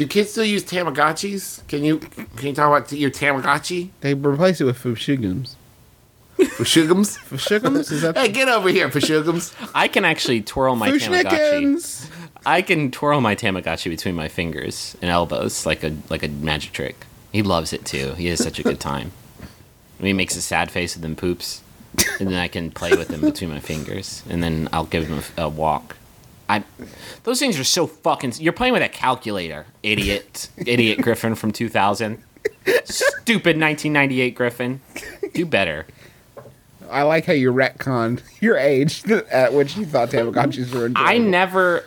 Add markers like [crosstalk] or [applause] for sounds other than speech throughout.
Do kids still use Tamagotchis? Can you can you talk about your Tamagotchi? They replace it with Fushigums. Fushigums? [laughs] Fushigums? Is that hey, get over here, Fushigums. I can actually twirl my Tamagotchi. I can twirl my Tamagotchi between my fingers and elbows like a like a magic trick. He loves it too. He has such a good [laughs] time. When he makes a sad face and then poops, and then I can play with him between my fingers, and then I'll give him a, a walk. I, those things are so fucking. You're playing with a calculator, idiot, [laughs] idiot Griffin from 2000. Stupid 1998 Griffin. Do better. I like how you retconned your age at which you thought Tamagotchis were enjoyable. I never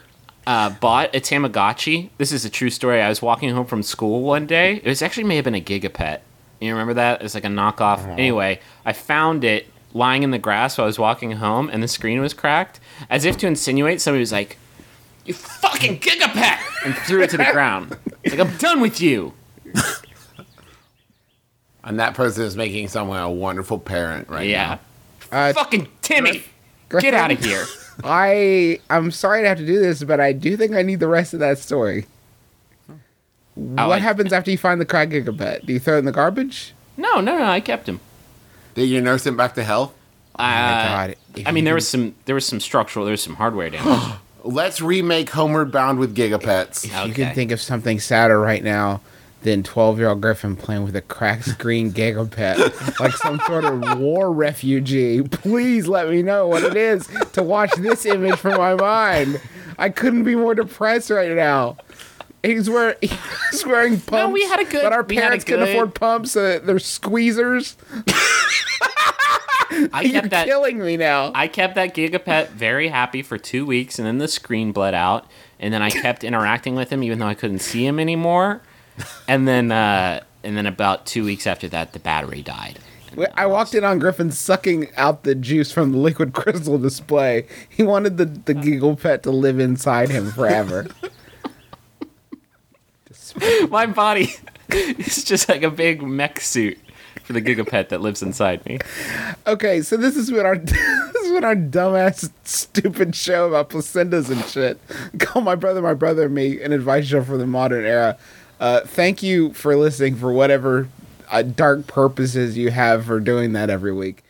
uh, bought a Tamagotchi. This is a true story. I was walking home from school one day. It was actually may have been a Gigapet. You remember that? It's like a knockoff. Anyway, I found it lying in the grass while I was walking home, and the screen was cracked, as if to insinuate somebody was like, "You fucking Gigapet!" and threw it to the ground. Like I'm done with you. [laughs] And that person is making someone a wonderful parent right Yeah. Uh, fucking Timmy, Griffin? get out of here. [laughs] I I'm sorry to have to do this, but I do think I need the rest of that story. what I- happens after you find the crack gigapet? Do you throw it in the garbage? No, no, no. I kept him. Now. Did you nurse him back to health? Uh, God, I mean, there was some there was some structural, there was some hardware damage. [gasps] Let's remake Homeward Bound with Gigapets. If you Okay. can think of something sadder right now than 12 year old Griffin playing with a cracked screen [laughs] gigapet, like some sort of war refugee, please let me know what it is to watch this image from my mind. I couldn't be more depressed right now. [laughs] He's wearing, he's wearing pumps. No, we had a good- But our we had a parents couldn't good- afford pumps, so they're squeezers. [laughs] I You're kept that. killing me now. I kept that Gigapet very happy for two weeks, and then the screen bled out, and then I kept interacting with him even though I couldn't see him anymore. And then, uh, and then about two weeks after that, the battery died. I walked in on Griffin sucking out the juice from the liquid [laughs] crystal display. He wanted the, the giggle pet to live inside him forever. [laughs] My body [laughs] is just like a big mech suit for the Gigapet that lives inside me. Okay, so this is been our [laughs] this has been our dumbass stupid show about placentas and shit. Call my brother, my brother, me, an advice show for the modern era. Uh, thank you for listening for whatever uh, dark purposes you have for doing that every week.